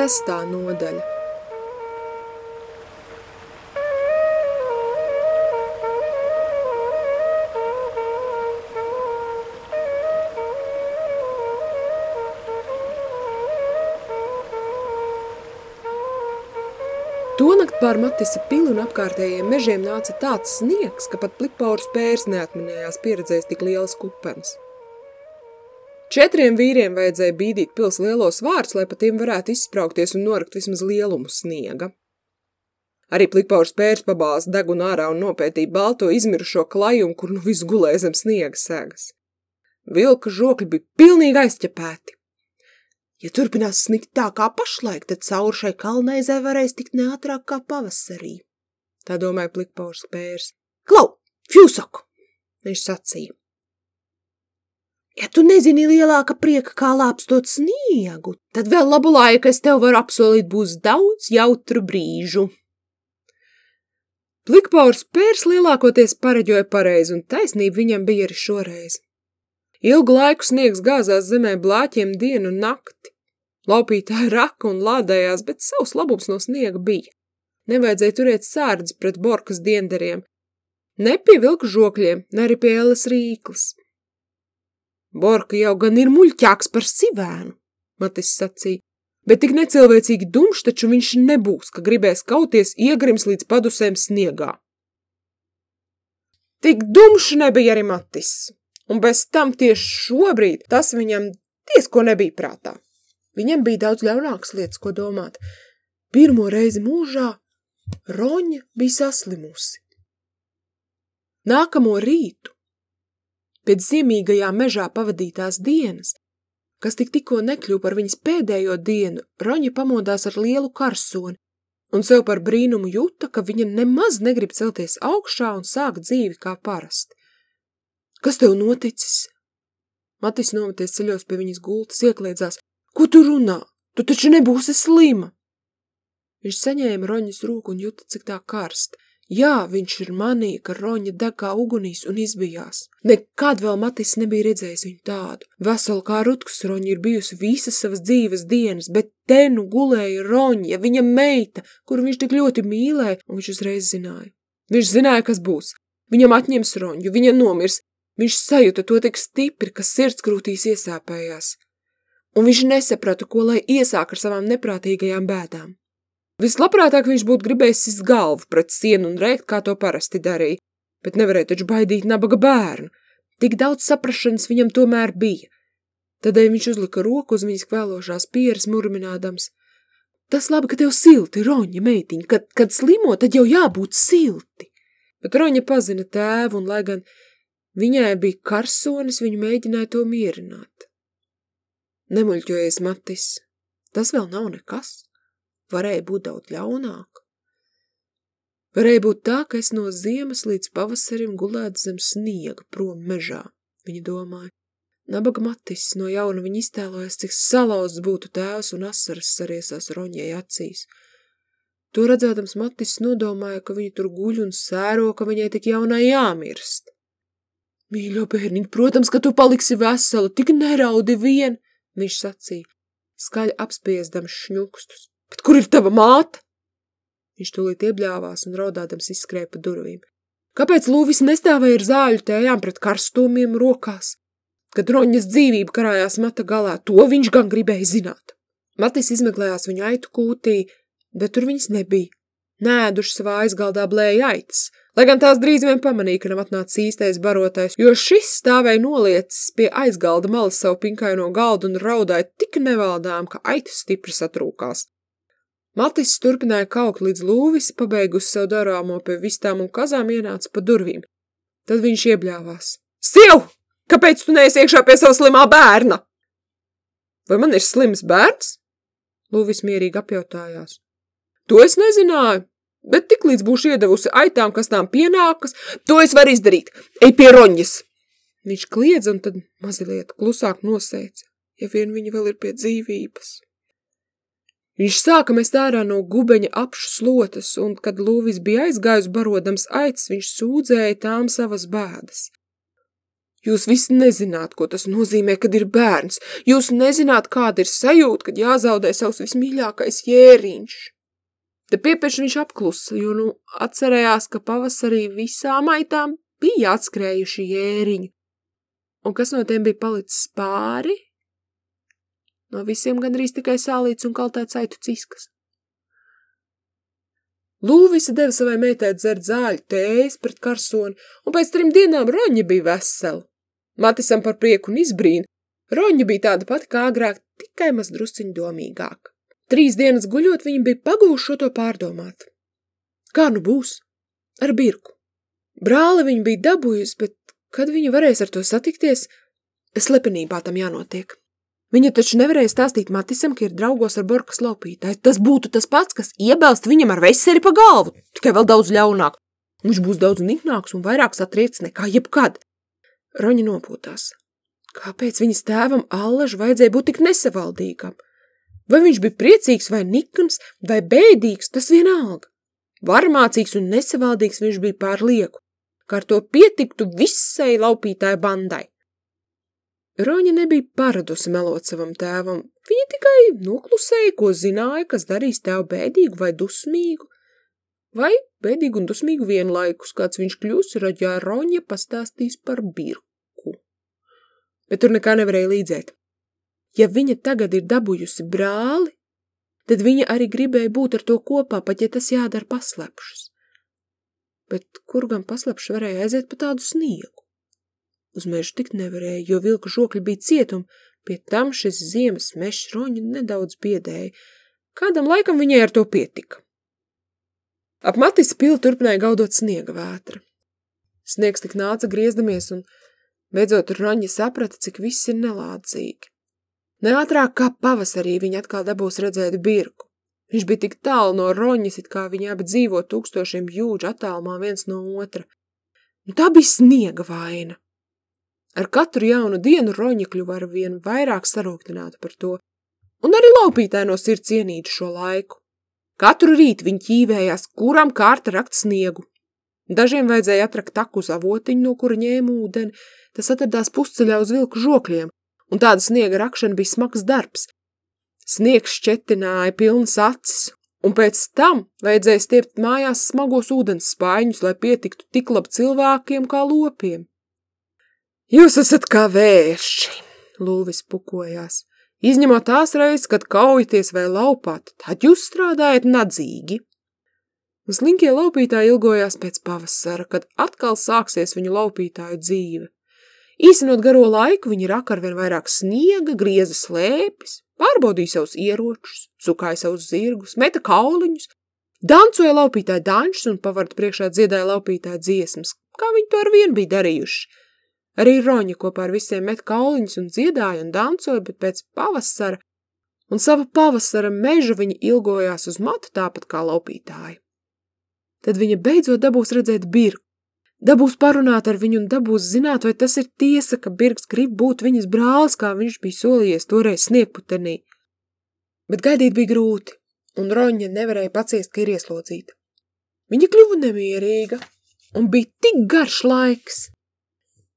Sestā nodaļa Tonakt pār Matisa pili un apkārtējiem mežiem nāca tāds sniegs, ka pat plikpaurs pērs neatminējās pieredzējis tik lielas kupenes. Četriem vīriem vajadzēja bīdīt pils lielos vārds, lai pa tiem varētu izspraukties un norakt vismaz lielumu sniega. Arī plikpaurs pērs pabāz degunu ārā un nopētīja balto izmirušo klajumu, kur nu viss gulēja zem sniega sēgas. Vilka žokļi bija pilnīgi aizķepēti. Ja turpinās snikt tā kā pašlaik, tad cauri šai kalnaizē varēs tikt neatrāk kā pavasarī. Tā domāja plikpaurs pērs. Klau, fjūsaku, viņš sacīja. Ja tu nezini lielāka prieka, kā lāpstot sniegu, tad vēl labu laiku es tev varu apsolīt būs daudz jautru brīžu. Plikpaurs pērs lielākoties pareģoja pareizi, un taisnība viņam bija arī šoreiz. Ilgu laiku sniegs gāzās zemē blāķiem dienu un nakti. Laupītāji raka un lādējās, bet savs labums no sniega bija. Nevajadzēja turēt sārdzi pret borkas dienderiem. Ne pie vilku žokļiem, ne arī pie elas rīklas. Borka jau gan ir muļķāks par sivēnu, Matis sacīja, bet tik necilvēcīgi dumšs taču viņš nebūs, ka gribēs kauties iegrims līdz padusēm sniegā. Tik dumšs nebija arī Matis, un bez tam tieši šobrīd tas viņam tiesko nebija prātā. Viņam bija daudz ļaunākas lietas, ko domāt. Pirmo reizi mūžā Roņa bija saslimusi. Nākamo rītu, pēc ziemīgajā mežā pavadītās dienas, kas tik tikko nekļuva par viņas pēdējo dienu, Roņa pamodās ar lielu karsoni un sev par brīnumu juta, ka viņa nemaz negrib celties augšā un sākt dzīvi kā parasti. Kas tev noticis? Matis nometies ceļos pie viņas gultas, iekliedzās. Ko tu runā? Tu taču nebūsi slima! Viņš saņēma Roņas rūku un juta, cik tā karst. Jā, viņš ir manīja, ka Roņa deg kā ugunīs un izbijās. Nekad vēl Matis nebija redzējis viņu tādu. Veselu kā rutkus Roņa ir bijusi visas savas dzīves dienas, bet te nu gulēja Roņa, viņa meita, kuru viņš tik ļoti mīlēja, un viņš uzreiz zināja. Viņš zināja, kas būs. Viņam atņems Roņu, viņa nomirs, Viņš sajūta to tik stipri, ka sirds krūtīs iesāpējās, un viņš nesaprata, ko lai iesāk ar savām neprātīgajām bēdām. Vislabprātāk viņš būtu gribējis sist galvu pret sienu un rēkt, kā to parasti darīja, bet nevarēja taču baidīt nabaga bērnu. Tik daudz saprašanas viņam tomēr bija. Tādēļ viņš uzlika roku uz viņas kvēlošās pieres murminādams. Tas labi, ka tev silti, Roņa meitiņa, kad, kad slimo, tad jau jābūt silti. Bet Roņa pazina tēvu un, lai gan Viņai bija karsonis, viņu mēģināja to mierināt. Nemuļķojies, Matis, tas vēl nav nekas. Varēja būt daudz ļaunāk. Varēja būt tā, ka es no ziemas līdz pavasarim gulētu zem sniega prom mežā, viņa domāja. Nabaga Matis no jauna viņa iztēlojas, cik salauzts būtu tēvs un asaras sariesās roņai acīs. To redzēdams Matis nodomāja, ka viņa tur guļ un sēro, ka viņai tik jaunai jāmirst. Mīļo bērniņ, protams, ka tu paliksi vesela, tik neraudi vien, viņš sacīja, skaļi apspiezdams šņukstus. Bet kur ir tava māte? Viņš tūlīt iebļāvās un raudādams izskrēja pa durvīm. Kāpēc Lūvis nestāvēja ar zāļu tējām pret karstumiem rokās? Kad roņas dzīvība karājās mata galā, to viņš gan gribēja zināt. Matis izmeklējās viņu aitu kūtī, bet tur viņas nebija. Nēduši savā aizgaldā blēja aitas, lai gan tās drīz vien pamanīja, ka nav atnācis īstais barotais, jo šis stāvēja noliecis pie aizgalda malas savu pinkaino galdu un raudāja tik nevaldām, ka aitas stipri satrūkās. Matis turpināja kaut līdz lūvis, pabeigusi savu darāmo pie vistām un kazām ienāca pa durvīm. Tad viņš iebļāvās. Siev! Kāpēc tu neesi iekšā pie sava slimā bērna? Vai man ir slims bērns? Lūvis mierīgi apjautājās. To es nezināju. Bet tik līdz būšu iedevusi aitām, kas tām pienākas, to es varu izdarīt. Ej pie roņas! Viņš kliedz un tad mazliet klusāk nosēca, ja vien viņa vēl ir pie dzīvības. Viņš sāka mest ārā no gubeņa apšu slotas, un, kad Lūvis bija aizgājus barodams aicis, viņš sūdzēja tām savas bēdas. Jūs visi nezināt, ko tas nozīmē, kad ir bērns. Jūs nezināt, kāda ir sajūta, kad jāzaudē savs vismīļākais jēriņš. Te piepieši viņš apklusa, jo nu atcerējās, ka pavasarī visām aitām bija atskrējuši jēriņi. Un kas no tiem bija palicis pāri? No visiem gandrīz tikai sālīts un kaltēts aitu ciskas. Lūvisa deva savai meitai dzert zāļu tējas pret karsoni, un pēc trim dienām Roņa bija vesela. Matisam par prieku un izbrīnu. Roņa bija tāda pati kā agrāk, tikai maz drusciņu domīgāk. Trīs dienas guļot, viņa bija pagūši šo to pārdomāt. Kā nu būs? Ar birku. Brāli viņa bija dabūjusi, bet kad viņa varēs ar to satikties, slepenībā tam jānotiek. Viņa taču nevarēja stāstīt Matisam, ka ir draugos ar Borkas laupītāju. Tas būtu tas pats, kas iebelst viņam ar veseri pa galvu, tikai vēl daudz ļaunāk. Viņš būs daudz niknāks un vairāk satriekts nekā jebkad. Roņa nopūtās. Kāpēc viņas tēvam Allaž vajadzēja būt tik nesavaldīgam? Vai viņš bija priecīgs vai nikns vai bēdīgs, tas vienalga. Varmācīgs un nesavaldīgs viņš bija pārlieku, kā ar to pietiktu visai laupītāju bandai. Roņa nebija paradusi melot savam tēvam, viņa tikai noklusēja, ko zināja, kas darīs tev bēdīgu vai dusmīgu, vai bēdīgu un dusmīgu vienlaikus, kāds viņš kļūs, raģā Roņa pastāstīs par birku. Bet tur nekā nevarēja līdzēt. Ja viņa tagad ir dabūjusi brāli, tad viņa arī gribēja būt ar to kopā, pat ja tas jādara paslepšus. Bet kur gan paslepšs varēja aiziet pa tādu sniegu? Uz mežu tikt nevarēja, jo vilku žokļi bija cietumi, pie tam šis ziemas mešs roņu nedaudz biedēja. Kādam laikam viņai ar to pietika. Ap Matisa pili turpināja gaudot sniega vētra. Sniegs tik nāca griezdamies, un beidzot Roņa saprata, cik viss ir nelādzīgi. Neātrāk kā pavasarī viņa atkal dabūs redzēt birku. Viņš bija tik tālu no Roņas, it kā viņi abi dzīvo tūkstošiem jūdžu attālumā viens no otra. Nu, tā bija sniega vaina. Ar katru jaunu dienu Roņa kļuva ar vien vairāk sarūktināta par to, un arī laupītāji no sirds cienītu šo laiku. Katru rītu viņi ķīvējās, kuram kārta rakt sniegu. Dažiem vajadzēja atrakt taku uz avotiņu, no kura ņēma ūdeni, tas atradās pusceļā uz vilku žokļiem, un tāda sniega rakšana bija smags darbs. Sniegs šķetināja pilnas acis, un pēc tam vajadzēja stiept mājās smagos ūdens spaiņus, lai pietiktu tik labi cilvēkiem kā lopiem. Jūs esat kā vērši, Lūvis pukojās. Izņemot tās reizes, kad kaujaties vai laupāt, tad jūs strādājat nadzīgi. Un slinkie laupītāji ilgojās pēc pavasara, kad atkal sāksies viņu laupītāju dzīve. Īsenot garo laiku, viņi raka ar vien vairāk sniega, grieza slēpis, pārbaudīja savus ieročus, sukāja savus zirgus, meta kauliņus, dancoja laupītāju danšus un pavardu priekšā dziedāja laupītāju dziesmas, kā viņi to ar vien bija darījuši – Arī Roņa kopā ar visiem met kauliņus un dziedāja un dancoja, bet pēc pavasara un sava pavasara meža viņa ilgojās uz matu tāpat kā laupītāji. Tad viņa beidzot dabūs redzēt birku, dabūs parunāt ar viņu un dabūs zināt, vai tas ir tiesa, ka Birks grib būt viņas brālis, kā viņš bija solījies toreiz sniegputenī. Bet gaidīt bija grūti, un Roņa nevarēja paciest, ka ir ieslodzīta. Viņa kļuva nemierīga, un bija tik garš laiks,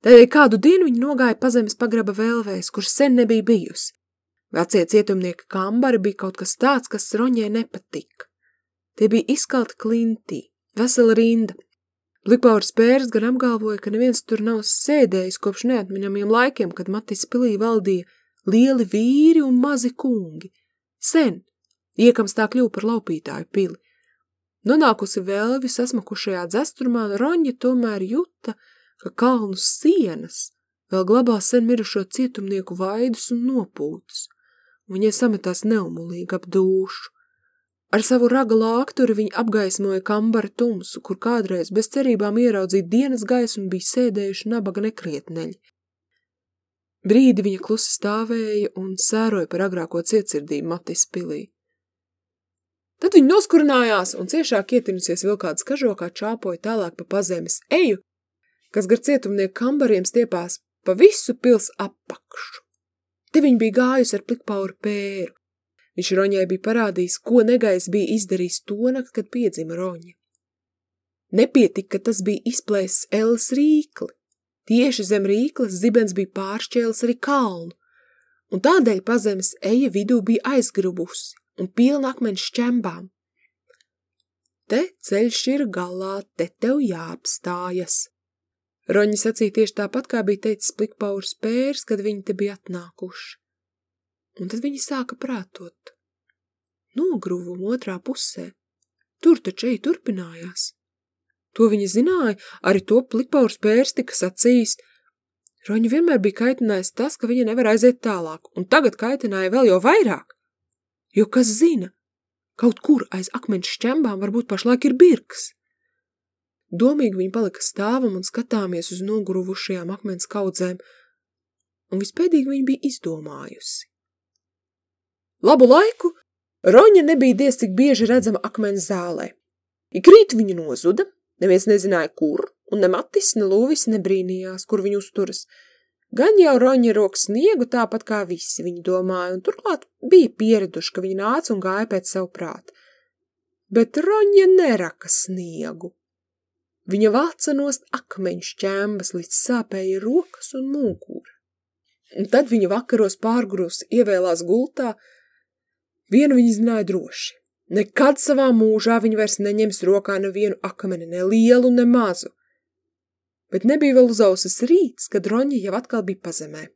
Tādēļ kādu dienu viņa nogāja pazemes pagraba vēlvēs, kur sen nebija bijusi. Vecie cietumnieka kambari bija kaut kas tāds, kas Roņai nepatika. Tie bija izkalti klintī, vesela rinda. Likpaurs pērs gan apgalvoja, ka neviens tur nav sēdējis kopš neatminamiem laikiem, kad Matis pilī valdīja lieli vīri un mazi kungi. Sen, iekams tā kļuva par laupītāju pili. Nonākusi vēlvi sasmakušajā dzesturmā, Roņa tomēr juta, ka kalnu sienas vēl glabā sen mirušo cietumnieku vaidus un nopūtus. Viņai sametās neumulīgi ap dūšu. Ar savu raga lākturi viņa apgaismoja kambara tumsu, kur kādreiz bez cerībām ieraudzīt dienas gaisu un bija sēdējuši nabaga nekrietneļi. Brīdi viņa klusi stāvēja un sēroja par agrāko cietsirdību Matis pilī. Tad viņa noskurinājās un ciešāk ietinusies vilkādas kažokā čāpoja tālāk pa pazemes eju, kas gar cietumnieku kambariem stiepās pa visu pils apakšu. Te viņa bija gājusi ar plikpauru pēru. Viņš Roņai bija parādījis, ko negais bija izdarījis tonakt, kad piedzima Roņa. Nepietika, ka tas bija izplēsis Elas rīkli. Tieši zem rīklas zibens bija pāršķēlis arī kalnu, un tādēļ pazemes eja vidū bija aizgrubusi un pilna akmeņu šķembām. Te ceļš ir galā, te tev jāapstājas. Roņa sacīja tieši tāpat, kā bija teicis plikpaurs pērs, kad viņi te bija atnākuši. Un tad viņi sāka prātot. Nogruvumu otrā pusē. Tur taču ej turpinājās. To viņa zināja, arī to plikpaurs pērs tika sacījis. Roņa vienmēr bija kaitinājis tas, ka viņa nevar aiziet tālāk, un tagad kaitināja vēl jau vairāk. Jo kas zina, kaut kur aiz akmeņu šķembām varbūt pašlaik ir birks. Domīgi viņa palika stāvam un skatāmies uz noguruvušajām akmens kaudzēm, un vispēdīgi viņa bija izdomājusi. Labu laiku Roņa nebija diez cik bieži redzama akmens zālē. Ikrīt viņa nozuda, neviens nezināja, kur, un ne Matis, ne Lūvis nebrīnījās, kur viņa uzturas. Gan jau Roņa rok sniegu tāpat kā visi, viņi domāja, un turklāt bija pieraduši, ka viņa nāca un gāja pēc savu prātu. Bet Roņa neraka sniegu. Viņa vāca nost akmeņu šķēmbas, līdz sāpēja rokas un mūkura. Un tad viņa vakaros pārgrūs ievēlās gultā, Vienu viņa zināja droši. Nekad savā mūžā viņa vairs neņems rokā nevienu akmeni, ne lielu, ne mazu. Bet nebija vēl uzausas rīts, kad Roņa jau atkal bija pazemē.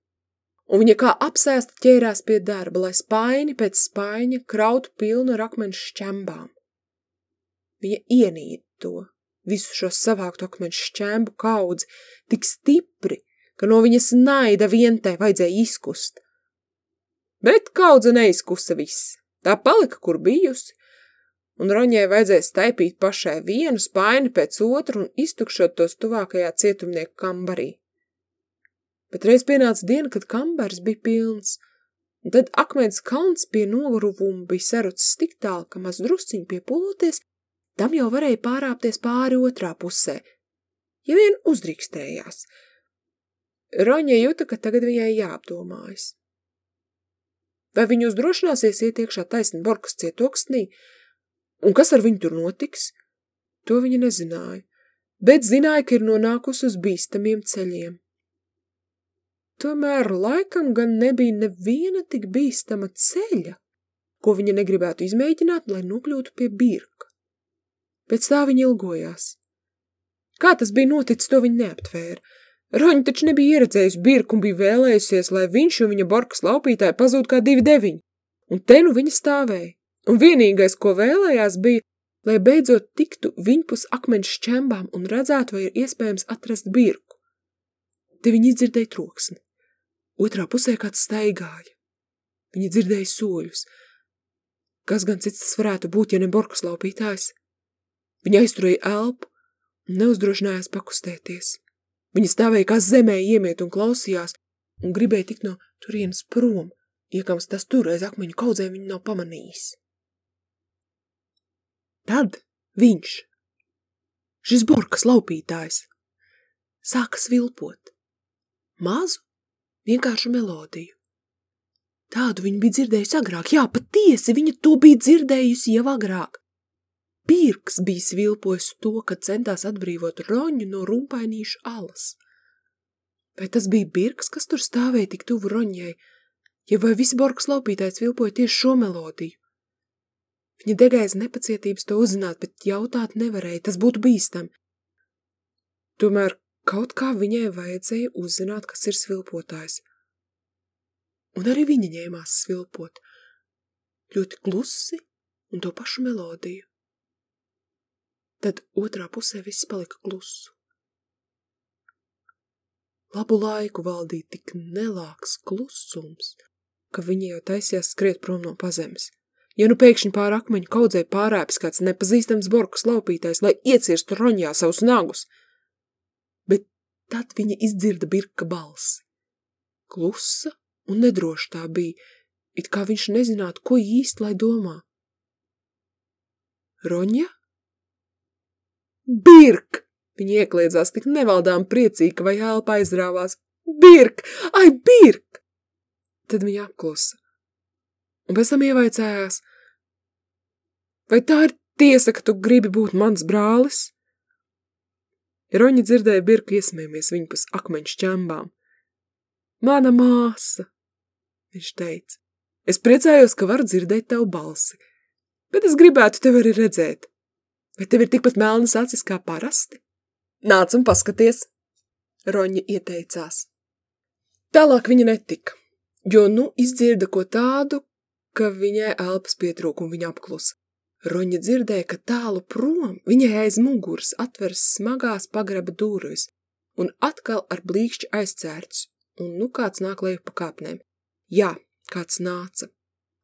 Un viņa kā apsēsta ķērās pie darba, lai spaini pēc spaiņa krautu pilnu ar akmenu šķembām. Viņa ienīda to, visu šo savāktu akmenu šķembu kaudzi, tik stipri, ka no viņas naida vientē vajadzēja izkust. Bet kaudze neizkusa viss. Tā palika, kur bijusi, un Roņai vajadzēja staipīt pašai vienu spaini pēc otru un iztukšot tos tuvākajā cietumnieku kambarī. Bet reiz pienāca diena, kad kambars bija pilns, un tad akmens kalns pie noguruvuma bija sarucis tik tālu, ka maz drusciņi piepūloties, tam jau varēja pārāpties pāri otrā pusē, ja vien uzdrīkstējās. Roņa jūta, ka tagad viņai jāapdomājas. Vai viņi uzdrošināsies iet iekšā taisni Borkas cietoksnī? Un kas ar viņu tur notiks? To viņa nezināja, bet zināja, ka ir nonākusi uz bīstamiem ceļiem. Tomēr laikam gan nebija neviena tik bīstama ceļa, ko viņa negribētu izmēģināt, lai nokļūtu pie birka. Pēc tā viņa ilgojās. Kā tas bija noticis, to viņa neaptvēra, Roņa taču nebija ieredzējusi birku un bija vēlējusies, lai viņš un viņa borkas laupītāji pazūd kā divi deviņi. Un te nu viņa stāvēja. Un vienīgais, ko vēlējās, bija, lai beidzot tiktu viņpus akmeņu šķembām un redzētu, vai ir iespējams atrast birku. Te viņa izdzirdēja troksni. Otrā pusē kāds staigāja. Viņa dzirdēja soļus. Kas gan cits tas varētu būt, ja ne borkas laupītājs? Viņa aizturēja elpu un neuzdrošinājās pakustēties. Viņa stāvēja kā zemē iemiet un klausījās, un gribēja tikt no turienes prom, iekams tas tur aiz akmeņu kaudzēm viņu nav pamanījis. Tad viņš, šis borkas laupītājs, sāka svilpot. Mazu, vienkāršu melodiju. Tādu viņa bija dzirdējusi agrāk, jā, patiesi, viņa to bija dzirdējusi jau agrāk. Pirks bija svilpojis to, ka centās atbrīvot roņu no rumpainīšu alas. Vai tas bija Birks, kas tur stāvēja tik tuvu roņai, ja vai visi Borkas laupītājs vilpoja tieši šo melodiju? Viņa degaiz nepacietības to uzzināt, bet jautāt nevarēja, tas būtu bīstam. Tomēr kaut kā viņai vajadzēja uzzināt, kas ir svilpotājs. Un arī viņa ņēmās svilpot, ļoti klusi un to pašu melodiju. Tad otrā pusē viss palika klusu. Labu laiku valdīja tik nelāks klusums, ka viņi jau taisījās skriet prom no pazemes. Ja nu pēkšņi pār akmeņu kaudzē pārēpis kāds nepazīstams borkas laupītājs, lai iecirstu roņā savus nagus, bet tad viņa izdzirda birka balsi. Klusa un nedroši tā bija, it kā viņš nezinātu, ko īsti lai domā. Roņa? Birk! Viņa iekliedzās tik nevaldām priecīgi, vai elpa aizrāvās. Birk! Ai, birk! Tad viņa apklusa. Un pēc tam ievaicājās, vai tā ir tiesa, ka tu gribi būt mans brālis? Roņa dzirdēja birku iesmējamies viņu pus akmeņu šķembām. Mana māsa, viņš teica. Es priecājos, ka varu dzirdēt tavu balsi, bet es gribētu tevi arī redzēt. Vai tev ir tikpat melnas acis kā parasti? Nāc un paskaties, Roņa ieteicās. Tālāk viņa netika, jo nu izdzirda ko tādu, ka viņai elpas pietrūk un viņa apklusa. Roņa dzirdēja, ka tālu prom viņai aiz muguras atveras smagās pagraba durvis un atkal ar blīkšķi aizcērts, un nu kāds nāk leju pa kāpnēm. Jā, kāds nāca.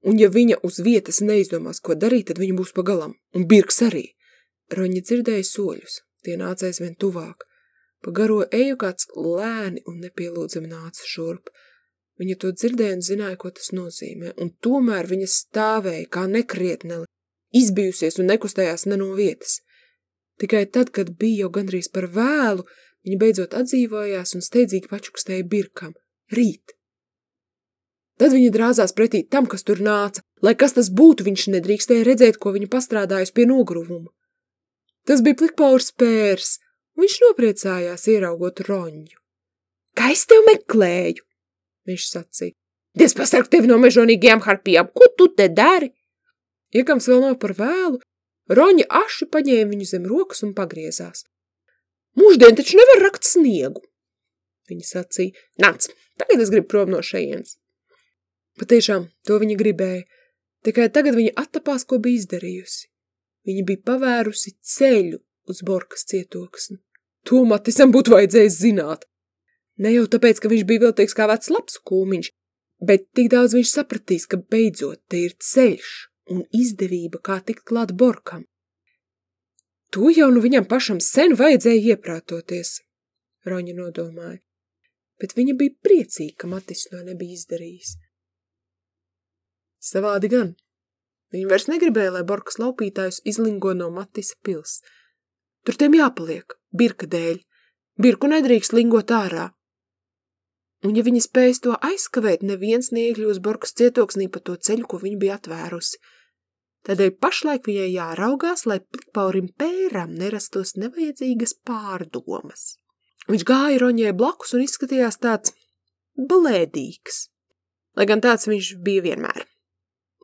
Un ja viņa uz vietas neizdomās, ko darīt, tad viņa būs pagalam. Un birks arī. Roņa dzirdēja soļus. Tie nāca aizvien tuvāk. Pa garo eju kāds lēni un nepielūdzami nāca šurp. Viņa to dzirdēja un zināja, ko tas nozīmē. Un tomēr viņa stāvēja kā nekrietneli, izbijusies un nekustējās ne no vietas. Tikai tad, kad bija jau gandrīz par vēlu, viņa beidzot atdzīvojās un steidzīgi pačukstēja birkam. Rīt! Tad viņa drāzās pretī tam, kas tur nāca. Lai kas tas būtu, viņš nedrīkstēja redzēt, ko viņa pastrādājusi pie nogruvuma. Tas bija plikpaurs pērs, un viņš nopriecājās ieraugot roņu. Kā es tev meklēju? Viņš sacīja. Dievs pasarg tevi no mežonīgajām harpijām, ko tu te dari? Iekams vēl nav par vēlu, roņa aši paņēma viņu zem rokas un pagriezās. Mūždien taču nevar rakt sniegu. Viņa sacīja, nāc, tagad es gribu prom no šejienes. Patiešām, to viņa gribēja, tikai tagad viņa attapās, ko bija izdarījusi. Viņa bija pavērusi ceļu uz Borkas cietoksni. To Matisam būtu vajadzējis zināt. Ne jau tāpēc, ka viņš bija viltīgs kā vecs labs kūmiņš, bet tik daudz viņš sapratīs, ka beidzot te ir ceļš un izdevība, kā tikt klāt Borkam. To jau nu viņam pašam sen vajadzēja ieprātoties, Roņa nodomāja, bet viņa bija priecīga, ka Matis to nebija izdarījis. Savādi gan. Viņa vairs negribēja, lai Borkas laupītājus izlingo no Matisa pils. Tur tiem jāpaliek, birka dēļ. Birku nedrīkst lingot ārā. Un ja viņa spējas to aizskavēt, neviens neiekļūs Borkas cietoksnī pa to ceļu, ko viņa bija atvērusi. Tādēļ pašlaik viņai jāraugās, lai plikpaurim pēram nerastos nevajadzīgas pārdomas. Viņš gāja roņē blakus un izskatījās tāds blēdīgs, lai gan tāds viņš bija vienmēr.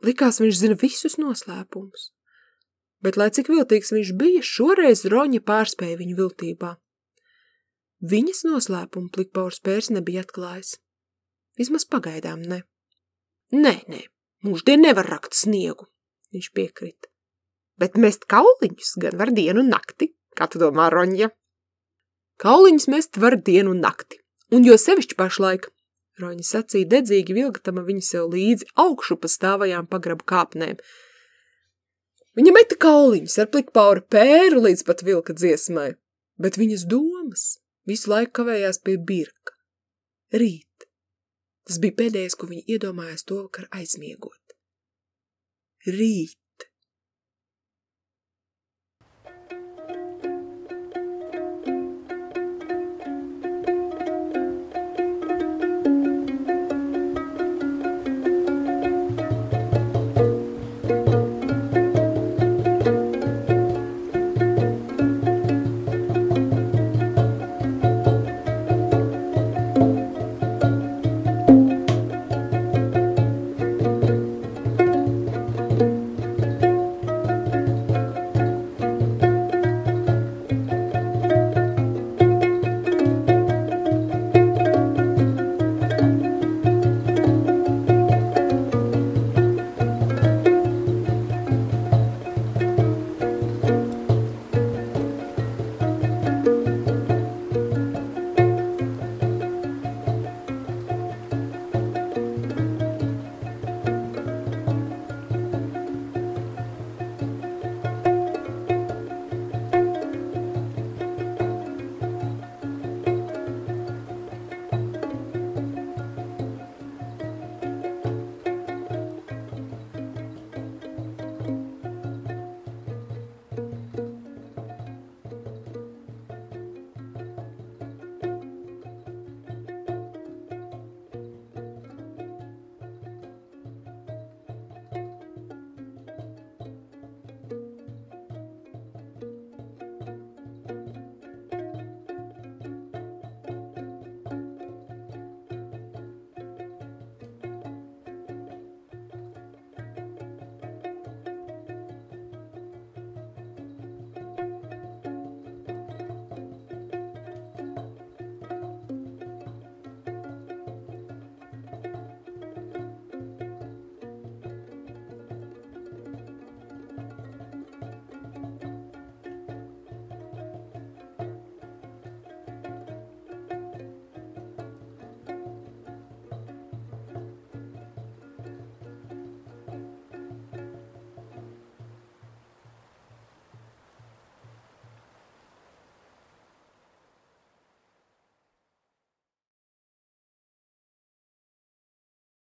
Likās, viņš zina visus noslēpumus. Bet, lai cik viltīgs viņš bija, šoreiz Roņa pārspēja viņu viltībā. Viņas noslēpumu plikpaurs pērs nebija atklājis. Vismaz pagaidām ne. Nē, nē, mūždien nevar rakt sniegu, viņš piekrita. Bet mest kauliņus gan var dienu un nakti, kā tu domā, Roņa? Kauliņus mest var dienu un nakti, un jo sevišķi pašlaik, Roņa sacīja dedzīgi vilgtama viņa sev līdzi augšu pa stāvajām pagrabu kāpnēm. Viņa meta kauliņus ar plikpaura pēru līdz pat vilka dziesmai, bet viņas domas visu laiku kavējās pie birka. Rīt. Tas bija pēdējais, ko viņa iedomājās to vakar aizmiegot. Rīt.